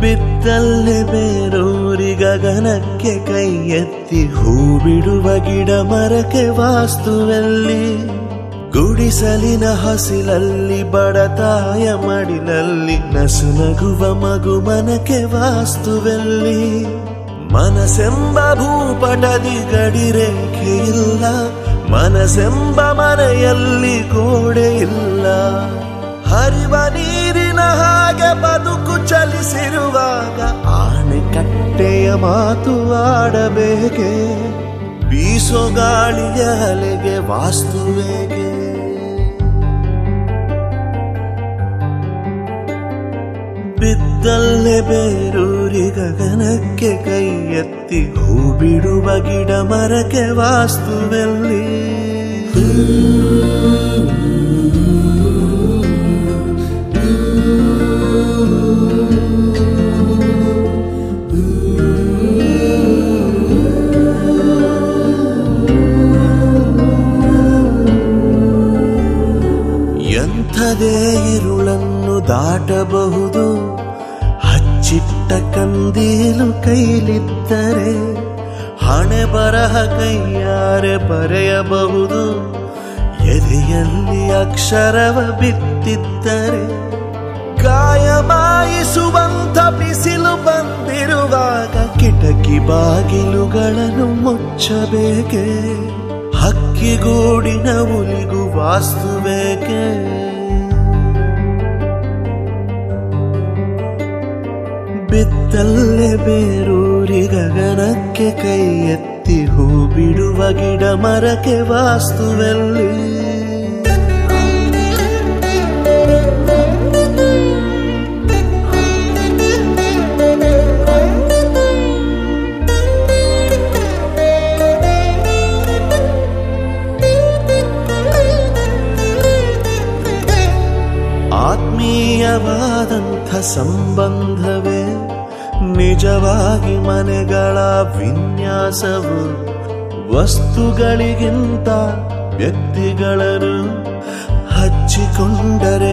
ಬಿತ್ತಲ್ಲೇ ಬೇರೂರಿ ಗಗನಕ್ಕೆ ಕೈ ಎತ್ತಿ ಹೂ ಬಿಡುವ ಗಿಡ ಮರಕ್ಕೆ ವಾಸ್ತುವಲ್ಲಿ ಗುಡಿಸಲಿನ ಹಸಿಲಲ್ಲಿ ಬಡತಾಯ ಮಡಿಲಲ್ಲಿ ನಸು ನಗುವ ಮಗು ಮನಕ್ಕೆ ವಾಸ್ತುವಲ್ಲಿ ಮನಸೆಂಬ ಭೂಪಟದಿ ಗಡಿರೇಖೆ ಇಲ್ಲ, ಮನಸೆಂಬ ಮನೆಯಲ್ಲಿ ಗೋಡೆ ಇಲ್ಲ. ಹರಿವ ನೀರಿನ ಹಾಗೆ ಬದುಕು ಚಲಿಸಿರುವಾಗ ಆಣೆಕಟ್ಟೆಯ ಮಾತು ಆಡಬೇಕೆ? ಬೀಸೋ ಗಾಳಿಯ ಅಲೆಗೆ ವಾಸ್ತುವೇಗೆ ಬಿದ್ದಲ್ಲೇ ಬೇರೂರಿ ಗಗನಕ್ಕೆ ಕೈ ಎತ್ತಿ ಹೂ ಬಿಡುವ ಗಿಡ ಮರಕ್ಕೆ ವಾಸ್ತುವೆಲ್ಲಿ ಎಂಥದೇ ಇರುಳನ್ನು ದಾಟಬಹುದು. ಹಚ್ಚಿಟ್ಟ ಕಂದೀಲು ಕೈಲಿದ್ದರೆ ಹಣೆ ಬರಹ ಕೈಯಾರೆ ಬರೆಯಬಹುದು. ಎದೆಯಲ್ಲಿ ಅಕ್ಷರವ ಬಿತ್ತಿದ್ದರೆ ಗಾಯ ಬಾಯಿಸುವಂಥ ಬಿಸಿಲು ಬಂದಿರುವಾಗ ಕಿಟಕಿ ಬಾಗಿಲುಗಳನ್ನು ಮುಚ್ಚಬೇಕೆ? ಹಕ್ಕಿಗೂಡಿನ ಉಲಿಗು ವಾಸ್ತುವೇಕೆ? ಬಿತ್ತಲ್ಲೇ ಬೇರೂರಿ ಗಗನಕ್ಕೆ ಕೈ ಎತ್ತಿ ಹೂ ಬಿಡುವ ಗಿಡ ಮರಕ್ಕೆ ವಾಸ್ತುವೆಲ್ಲಿ. ಆತ್ಮೀಯವಾದಂಥ ಸಂಬಂಧವೇ ನಿಜವಾಗಿ ಮನೆಗಳ ವಿನ್ಯಾಸವು ವಸ್ತುಗಳಿಗಿಂತ ವ್ಯಕ್ತಿಗಳನ್ನು ಹಚ್ಚಿಕೊಂಡರೆ